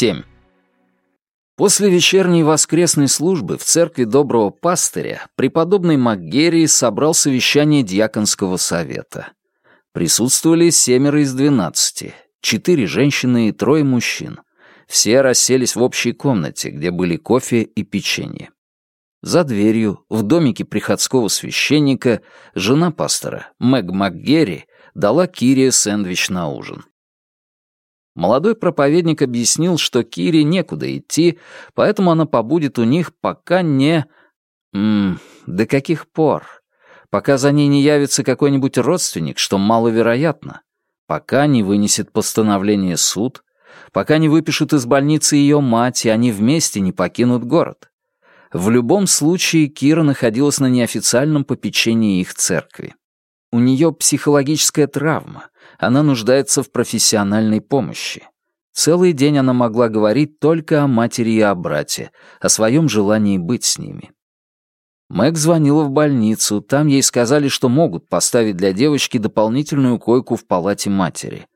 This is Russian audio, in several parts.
7. После вечерней воскресной службы в церкви Доброго Пастыря преподобный МакГерри собрал совещание Дьяконского совета. Присутствовали семеро из двенадцати, четыре женщины и трое мужчин. Все расселись в общей комнате, где были кофе и печенье. За дверью, в домике приходского священника, жена пастора, Мэг МакГерри, дала Кире сэндвич на ужин. Молодой проповедник объяснил, что Кире некуда идти, поэтому она побудет у них, пока не... Ммм, до каких пор? Пока за ней не явится какой-нибудь родственник, что маловероятно. Пока не вынесет постановление суд, пока не выпишут из больницы ее мать, и они вместе не покинут город. В любом случае, Кира находилась на неофициальном попечении их церкви. У нее психологическая травма, она нуждается в профессиональной помощи. Целый день она могла говорить только о матери и о брате, о своем желании быть с ними. Мэг звонила в больницу, там ей сказали, что могут поставить для девочки дополнительную койку в палате матери.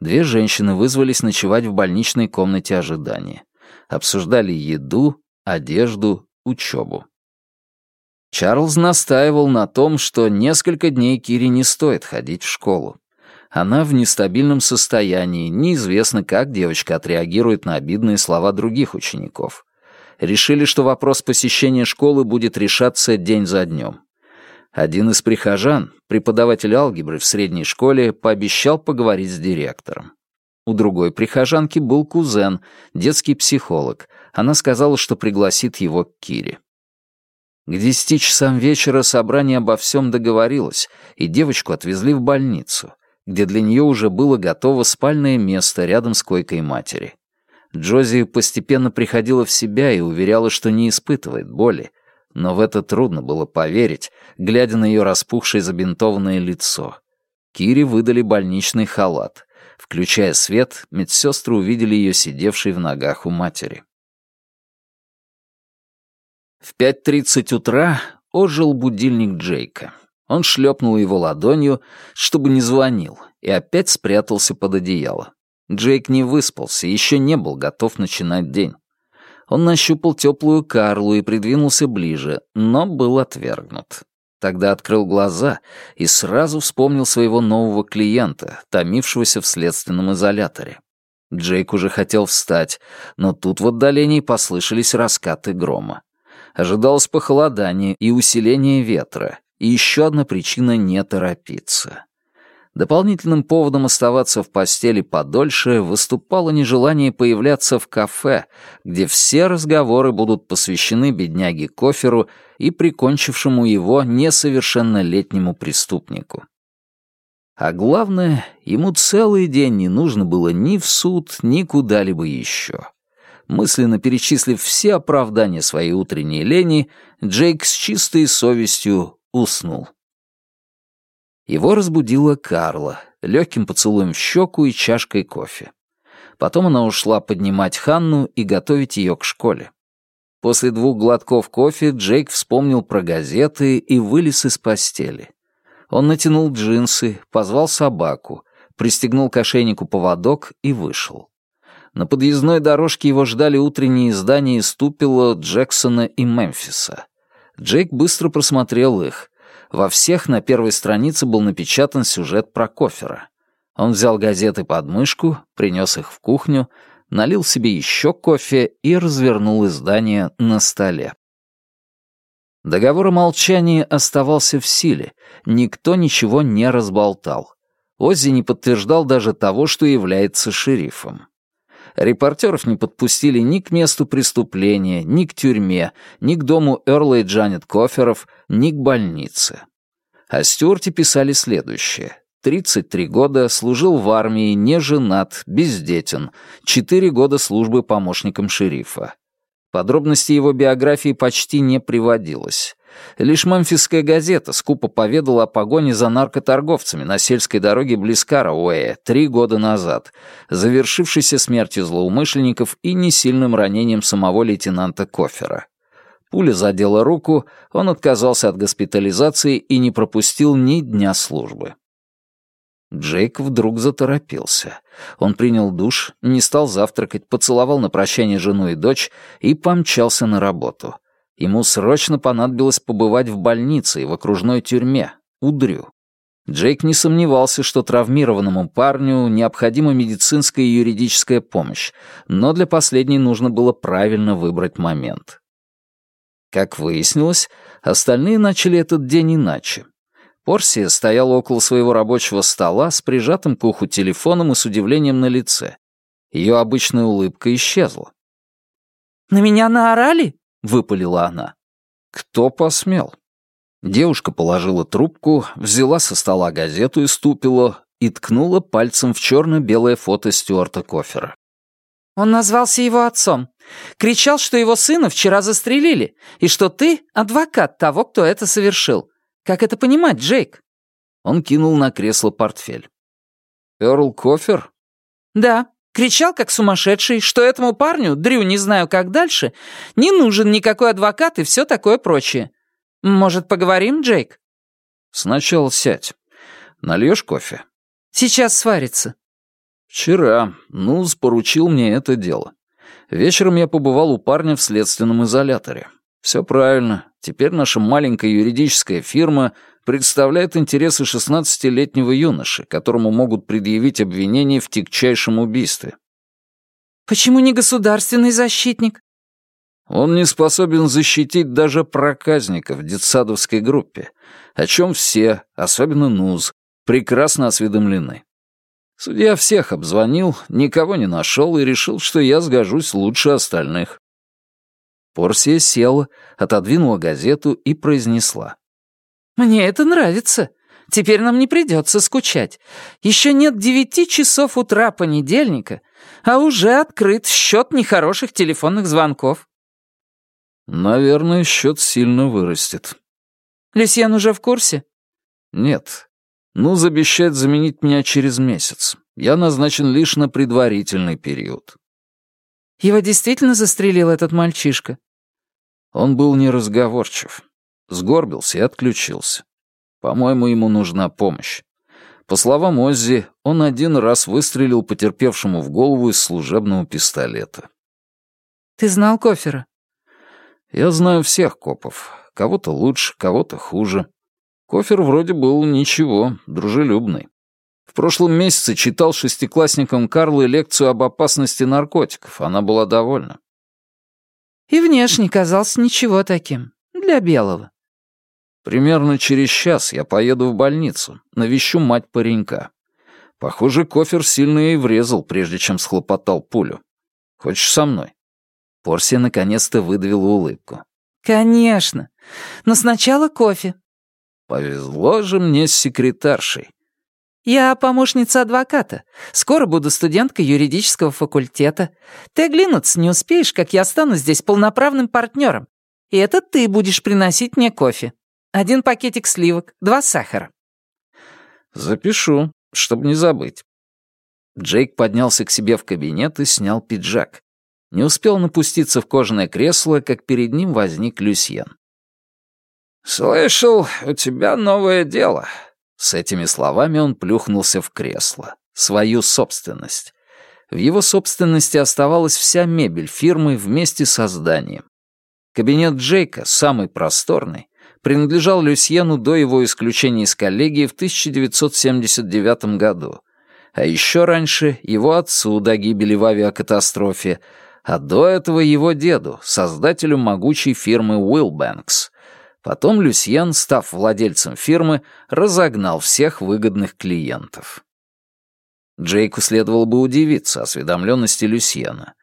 Две женщины вызвались ночевать в больничной комнате ожидания. Обсуждали еду, одежду, учебу. Чарльз настаивал на том, что несколько дней Кире не стоит ходить в школу. Она в нестабильном состоянии, неизвестно, как девочка отреагирует на обидные слова других учеников. Решили, что вопрос посещения школы будет решаться день за днем. Один из прихожан, преподаватель алгебры в средней школе, пообещал поговорить с директором. У другой прихожанки был кузен, детский психолог. Она сказала, что пригласит его к Кире. К десяти часам вечера собрание обо всем договорилось, и девочку отвезли в больницу, где для нее уже было готово спальное место рядом с койкой матери. Джози постепенно приходила в себя и уверяла, что не испытывает боли, но в это трудно было поверить, глядя на ее распухшее забинтованное лицо. Кире выдали больничный халат. Включая свет, медсестры увидели ее сидевшей в ногах у матери. В 5.30 утра ожил будильник Джейка. Он шлепнул его ладонью, чтобы не звонил, и опять спрятался под одеяло. Джейк не выспался, еще не был готов начинать день. Он нащупал теплую Карлу и придвинулся ближе, но был отвергнут. Тогда открыл глаза и сразу вспомнил своего нового клиента, томившегося в следственном изоляторе. Джейк уже хотел встать, но тут в отдалении послышались раскаты грома ожидалось похолодание и усиление ветра, и еще одна причина не торопиться. Дополнительным поводом оставаться в постели подольше выступало нежелание появляться в кафе, где все разговоры будут посвящены бедняге Коферу и прикончившему его несовершеннолетнему преступнику. А главное, ему целый день не нужно было ни в суд, ни куда-либо еще. Мысленно перечислив все оправдания своей утренней лени, Джейк с чистой совестью уснул. Его разбудила Карла, легким поцелуем в щеку и чашкой кофе. Потом она ушла поднимать Ханну и готовить ее к школе. После двух глотков кофе Джейк вспомнил про газеты и вылез из постели. Он натянул джинсы, позвал собаку, пристегнул к ошейнику поводок и вышел. На подъездной дорожке его ждали утренние издания из Тупила, Джексона и Мемфиса. Джейк быстро просмотрел их. Во всех на первой странице был напечатан сюжет про кофера. Он взял газеты под мышку, принес их в кухню, налил себе еще кофе и развернул издание на столе. Договор о молчании оставался в силе, никто ничего не разболтал. Оззи не подтверждал даже того, что является шерифом. Репортеров не подпустили ни к месту преступления, ни к тюрьме, ни к дому Эрла и Джанет Коферов, ни к больнице. О Стюарте писали следующее. 33 года, служил в армии, не женат, бездетен, 4 года службы помощником шерифа. Подробности его биографии почти не приводилось. Лишь «Мемфисская газета» скупо поведала о погоне за наркоторговцами на сельской дороге близ Карауэя три года назад, завершившейся смертью злоумышленников и несильным ранением самого лейтенанта Кофера. Пуля задела руку, он отказался от госпитализации и не пропустил ни дня службы. Джейк вдруг заторопился. Он принял душ, не стал завтракать, поцеловал на прощание жену и дочь и помчался на работу. Ему срочно понадобилось побывать в больнице и в окружной тюрьме, у Дрю. Джейк не сомневался, что травмированному парню необходима медицинская и юридическая помощь, но для последней нужно было правильно выбрать момент. Как выяснилось, остальные начали этот день иначе. Порсия стояла около своего рабочего стола с прижатым к уху телефоном и с удивлением на лице. Ее обычная улыбка исчезла. «На меня наорали?» — выпалила она. «Кто посмел?» Девушка положила трубку, взяла со стола газету из тупила и ткнула пальцем в черно-белое фото Стюарта Кофера. «Он назвался его отцом. Кричал, что его сына вчера застрелили, и что ты — адвокат того, кто это совершил. Как это понимать, Джейк?» Он кинул на кресло портфель. «Эрл Кофер?» «Да. Кричал, как сумасшедший, что этому парню, Дрю не знаю как дальше, не нужен никакой адвокат и все такое прочее. Может, поговорим, Джейк?» «Сначала сядь. Нальешь кофе?» «Сейчас сварится». «Вчера Нуз поручил мне это дело. Вечером я побывал у парня в следственном изоляторе. Все правильно. Теперь наша маленькая юридическая фирма представляет интересы 16-летнего юноши, которому могут предъявить обвинение в тягчайшем убийстве. «Почему не государственный защитник?» Он не способен защитить даже проказника в детсадовской группе, о чем все, особенно НУЗ, прекрасно осведомлены. Судья всех обзвонил, никого не нашел и решил, что я сгожусь лучше остальных. Порсия села, отодвинула газету и произнесла. «Мне это нравится. Теперь нам не придется скучать. Еще нет девяти часов утра понедельника, а уже открыт счет нехороших телефонных звонков». «Наверное, счет сильно вырастет». «Люсьен уже в курсе?» «Нет. Ну, обещает заменить меня через месяц. Я назначен лишь на предварительный период». Его действительно застрелил этот мальчишка? Он был неразговорчив. Сгорбился и отключился. По-моему, ему нужна помощь. По словам Оззи, он один раз выстрелил потерпевшему в голову из служебного пистолета. «Ты знал Кофера?» «Я знаю всех копов. Кого-то лучше, кого-то хуже. Кофер вроде был ничего, дружелюбный. В прошлом месяце читал шестиклассникам Карлы лекцию об опасности наркотиков. Она была довольна. И внешне казался ничего таким. Для белого. Примерно через час я поеду в больницу, навещу мать паренька. Похоже, кофер сильно и врезал, прежде чем схлопотал пулю. Хочешь со мной?» Порсия наконец-то выдавила улыбку. «Конечно. Но сначала кофе». «Повезло же мне с секретаршей. «Я помощница адвоката. Скоро буду студенткой юридического факультета. Ты оглянуться не успеешь, как я стану здесь полноправным партнером. И это ты будешь приносить мне кофе. Один пакетик сливок, два сахара». «Запишу, чтобы не забыть». Джейк поднялся к себе в кабинет и снял пиджак. Не успел напуститься в кожаное кресло, как перед ним возник Люсьен. «Слышал, у тебя новое дело», с этими словами он плюхнулся в кресло. Свою собственность. В его собственности оставалась вся мебель фирмы вместе со зданием. Кабинет Джейка, самый просторный, принадлежал Люсьену до его исключения из коллегии в 1979 году, а еще раньше его отцу до гибели в авиакатастрофе, а до этого его деду, создателю могучей фирмы Уилбэнкс, Потом Люсьен, став владельцем фирмы, разогнал всех выгодных клиентов. Джейку следовало бы удивиться осведомленности Люсьена.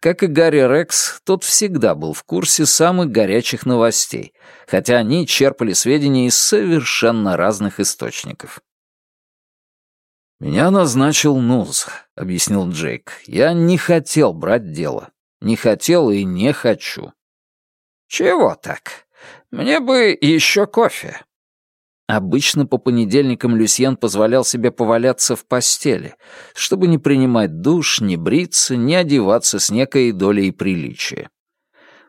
Как и Гарри Рекс, тот всегда был в курсе самых горячих новостей, хотя они черпали сведения из совершенно разных источников. «Меня назначил НУЗ», — объяснил Джейк. «Я не хотел брать дело. Не хотел и не хочу». «Чего так?» Мне бы еще кофе». Обычно по понедельникам Люсьен позволял себе поваляться в постели, чтобы не принимать душ, не бриться, не одеваться с некой долей приличия.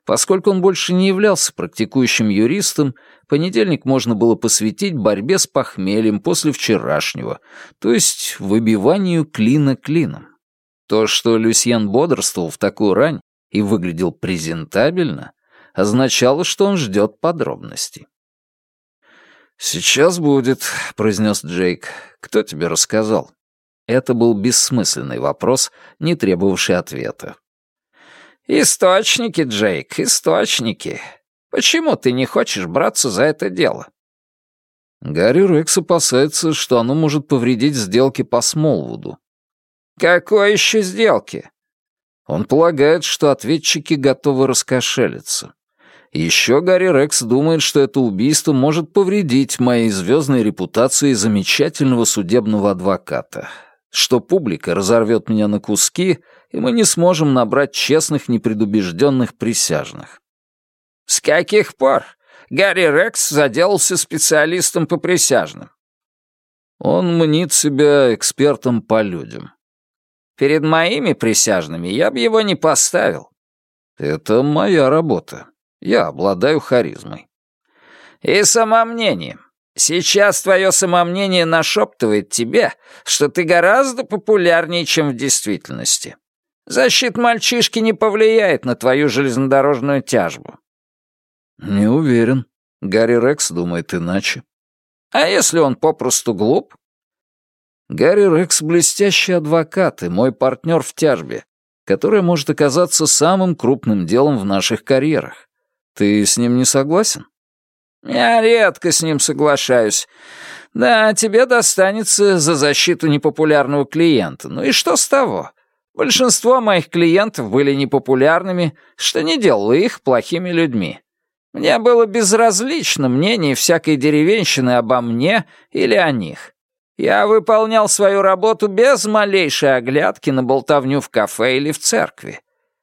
Поскольку он больше не являлся практикующим юристом, понедельник можно было посвятить борьбе с похмельем после вчерашнего, то есть выбиванию клина клином. То, что Люсьен бодрствовал в такую рань и выглядел презентабельно, означало, что он ждет подробностей. «Сейчас будет», — произнес Джейк. «Кто тебе рассказал?» Это был бессмысленный вопрос, не требовавший ответа. «Источники, Джейк, источники. Почему ты не хочешь браться за это дело?» Гарри Рекс опасается, что оно может повредить сделки по Смолвуду. «Какой еще сделки?» Он полагает, что ответчики готовы раскошелиться. Еще Гарри Рекс думает, что это убийство может повредить моей звездной репутации замечательного судебного адвоката, что публика разорвет меня на куски, и мы не сможем набрать честных, непредубежденных присяжных. С каких пор Гарри Рекс заделался специалистом по присяжным? Он мнит себя экспертом по людям. Перед моими присяжными я бы его не поставил. Это моя работа. Я обладаю харизмой. И самомнением. Сейчас твое самомнение нашептывает тебе, что ты гораздо популярнее, чем в действительности. Защита мальчишки не повлияет на твою железнодорожную тяжбу. Не уверен. Гарри Рекс думает иначе. А если он попросту глуп? Гарри Рекс — блестящий адвокат и мой партнер в тяжбе, которая может оказаться самым крупным делом в наших карьерах. Ты с ним не согласен? Я редко с ним соглашаюсь. Да, тебе достанется за защиту непопулярного клиента. Ну и что с того? Большинство моих клиентов были непопулярными, что не делало их плохими людьми. Мне было безразлично мнение всякой деревенщины обо мне или о них. Я выполнял свою работу без малейшей оглядки на болтовню в кафе или в церкви.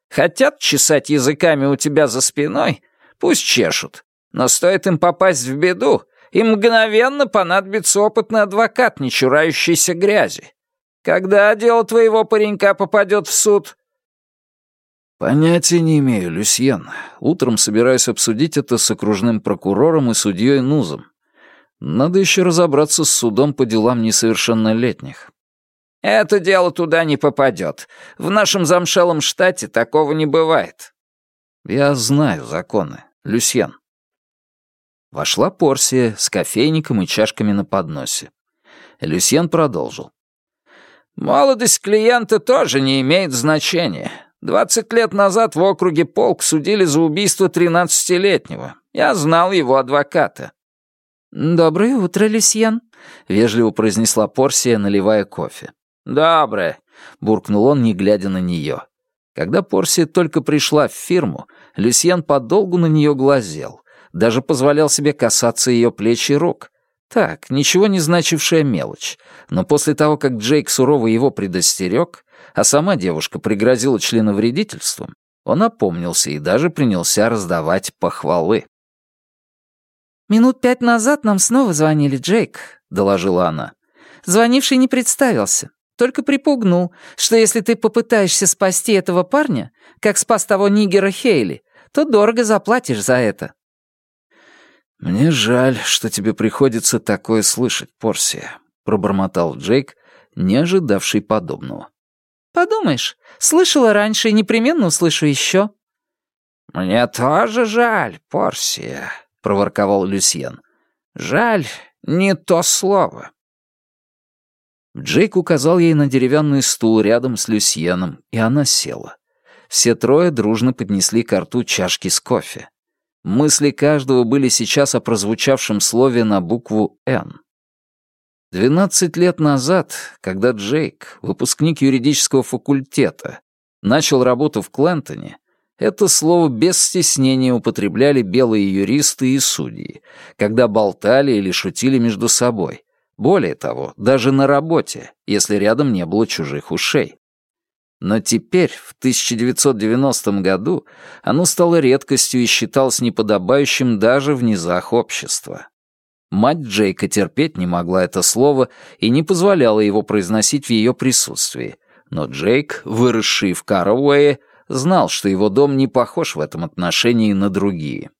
Хотят чесать языками у тебя за спиной? Пусть чешут. Но стоит им попасть в беду, им мгновенно понадобится опытный адвокат, не чурающийся грязи. Когда дело твоего паренька попадет в суд?» «Понятия не имею, Люсьен. Утром собираюсь обсудить это с окружным прокурором и судьей Нузом. Надо еще разобраться с судом по делам несовершеннолетних». «Это дело туда не попадет. В нашем замшелом штате такого не бывает». «Я знаю законы, Люсьен». Вошла Порсия с кофейником и чашками на подносе. Люсьен продолжил. Молодость клиента тоже не имеет значения. Двадцать лет назад в округе Полк судили за убийство тринадцатилетнего. Я знал его адвоката». «Доброе утро, Люсьен», — вежливо произнесла Порсия, наливая кофе. «Доброе», — буркнул он, не глядя на нее. Когда Порсия только пришла в фирму, Люсьен подолгу на нее глазел, даже позволял себе касаться ее плеч и рук. Так, ничего не значившая мелочь. Но после того, как Джейк сурово его предостерег, а сама девушка пригрозила членовредительством, он опомнился и даже принялся раздавать похвалы. «Минут пять назад нам снова звонили, Джейк», — доложила она. «Звонивший не представился, только припугнул, что если ты попытаешься спасти этого парня, как спас того нигера Хейли, то дорого заплатишь за это». «Мне жаль, что тебе приходится такое слышать, Порсия», — пробормотал Джейк, не ожидавший подобного. «Подумаешь, слышала раньше и непременно услышу еще». «Мне тоже жаль, Порсия», — проворковал Люсьен. «Жаль — не то слово». Джейк указал ей на деревянный стул рядом с Люсьеном, и она села. Все трое дружно поднесли к рту чашки с кофе. Мысли каждого были сейчас о прозвучавшем слове на букву «Н». Двенадцать лет назад, когда Джейк, выпускник юридического факультета, начал работу в Клентоне, это слово без стеснения употребляли белые юристы и судьи, когда болтали или шутили между собой. Более того, даже на работе, если рядом не было чужих ушей. Но теперь, в 1990 году, оно стало редкостью и считалось неподобающим даже в низах общества. Мать Джейка терпеть не могла это слово и не позволяла его произносить в ее присутствии, но Джейк, выросший в Карауэе, знал, что его дом не похож в этом отношении на другие.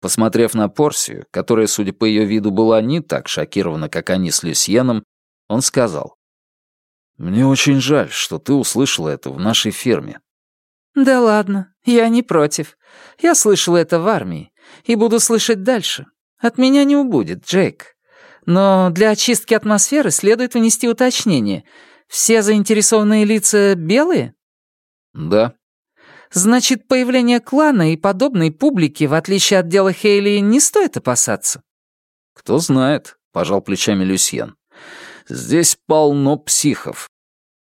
Посмотрев на Порсию, которая, судя по ее виду, была не так шокирована, как они с Люсьеном, он сказал. «Мне очень жаль, что ты услышала это в нашей ферме». «Да ладно, я не против. Я слышала это в армии и буду слышать дальше. От меня не убудет, Джейк. Но для очистки атмосферы следует внести уточнение. Все заинтересованные лица белые?» «Да». «Значит, появление клана и подобной публики, в отличие от дела Хейли, не стоит опасаться?» «Кто знает», — пожал плечами Люсьен. «Здесь полно психов».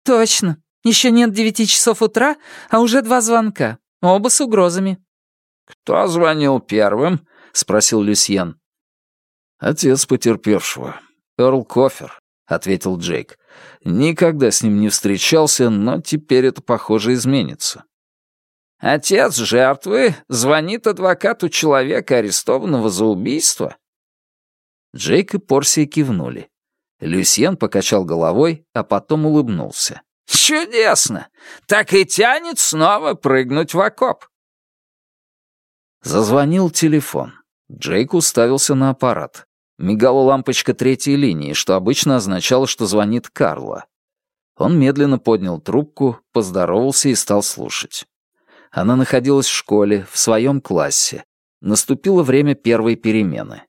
«Точно. Еще нет девяти часов утра, а уже два звонка. Оба с угрозами». «Кто звонил первым?» — спросил Люсьен. «Отец потерпевшего. Эрл Кофер», — ответил Джейк. «Никогда с ним не встречался, но теперь это, похоже, изменится». «Отец жертвы звонит адвокату человека, арестованного за убийство?» Джейк и Порсия кивнули. Люсьен покачал головой, а потом улыбнулся. «Чудесно! Так и тянет снова прыгнуть в окоп!» Зазвонил телефон. Джейк уставился на аппарат. Мигала лампочка третьей линии, что обычно означало, что звонит Карла. Он медленно поднял трубку, поздоровался и стал слушать. Она находилась в школе, в своем классе. Наступило время первой перемены.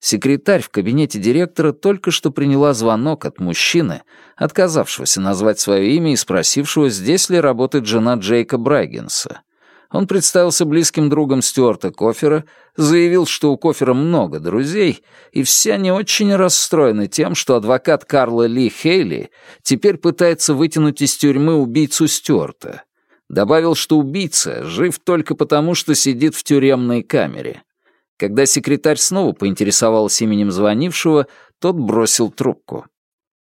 Секретарь в кабинете директора только что приняла звонок от мужчины, отказавшегося назвать свое имя и спросившего, здесь ли работает жена Джейка Брайгенса. Он представился близким другом Стюарта Кофера, заявил, что у Кофера много друзей, и все они очень расстроены тем, что адвокат Карла Ли Хейли теперь пытается вытянуть из тюрьмы убийцу Стюарта. Добавил, что убийца жив только потому, что сидит в тюремной камере. Когда секретарь снова поинтересовался именем звонившего, тот бросил трубку.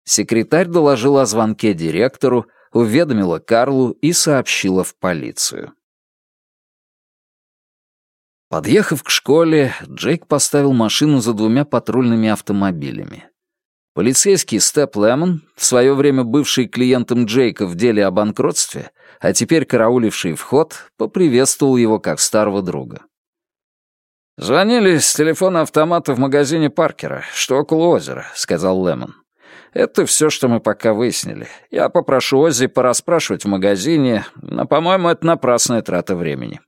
Секретарь доложил о звонке директору, уведомила Карлу и сообщила в полицию. Подъехав к школе, Джейк поставил машину за двумя патрульными автомобилями. Полицейский Степ Лемон, в свое время бывший клиентом Джейка в деле о банкротстве, а теперь карауливший вход, поприветствовал его как старого друга. «Звонили с телефона автомата в магазине Паркера, что около озера», — сказал Лемон. «Это все, что мы пока выяснили. Я попрошу Оззи порасспрашивать в магазине, но, по-моему, это напрасная трата времени».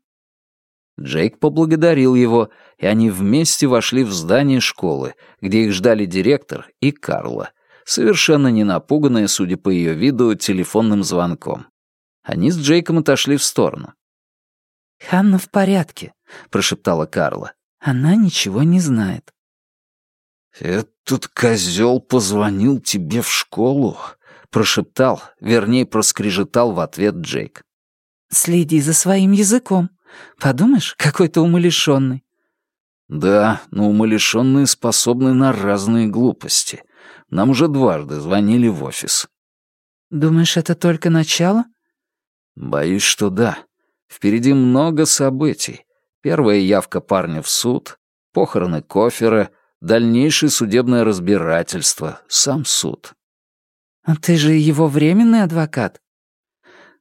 Джейк поблагодарил его, и они вместе вошли в здание школы, где их ждали директор и Карла, совершенно не напуганная, судя по ее виду, телефонным звонком. Они с Джейком отошли в сторону. «Ханна в порядке», — прошептала Карла. Она ничего не знает. «Этот козел позвонил тебе в школу?» — прошептал, вернее, проскрежетал в ответ Джейк. «Следи за своим языком. Подумаешь, какой-то умалишенный». «Да, но умалишенные способны на разные глупости. Нам уже дважды звонили в офис». «Думаешь, это только начало?» «Боюсь, что да. Впереди много событий. Первая явка парня в суд, похороны Кофера, дальнейшее судебное разбирательство, сам суд. «А ты же его временный адвокат?»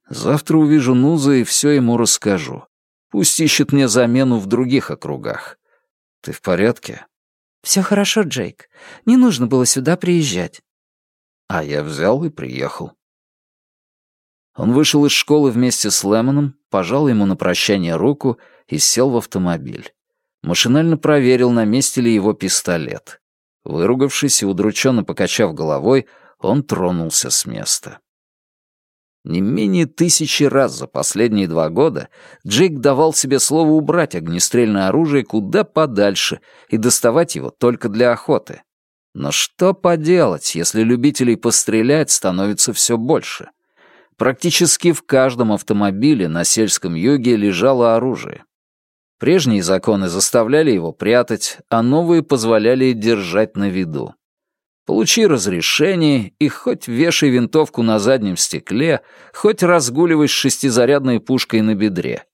«Завтра увижу Нуза и все ему расскажу. Пусть ищет мне замену в других округах. Ты в порядке?» «Все хорошо, Джейк. Не нужно было сюда приезжать». А я взял и приехал. Он вышел из школы вместе с Лемоном, пожал ему на прощание руку и сел в автомобиль. Машинально проверил, на месте ли его пистолет. Выругавшись и удрученно покачав головой, он тронулся с места. Не менее тысячи раз за последние два года Джейк давал себе слово убрать огнестрельное оружие куда подальше и доставать его только для охоты. Но что поделать, если любителей пострелять становится все больше? Практически в каждом автомобиле на сельском юге лежало оружие. Прежние законы заставляли его прятать, а новые позволяли держать на виду. Получи разрешение и хоть вешай винтовку на заднем стекле, хоть разгуливай с шестизарядной пушкой на бедре.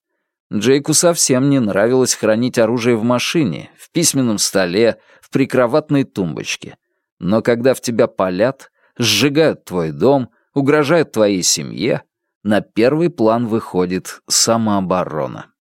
Джейку совсем не нравилось хранить оружие в машине, в письменном столе, в прикроватной тумбочке. Но когда в тебя палят, сжигают твой дом, угрожают твоей семье, на первый план выходит самооборона.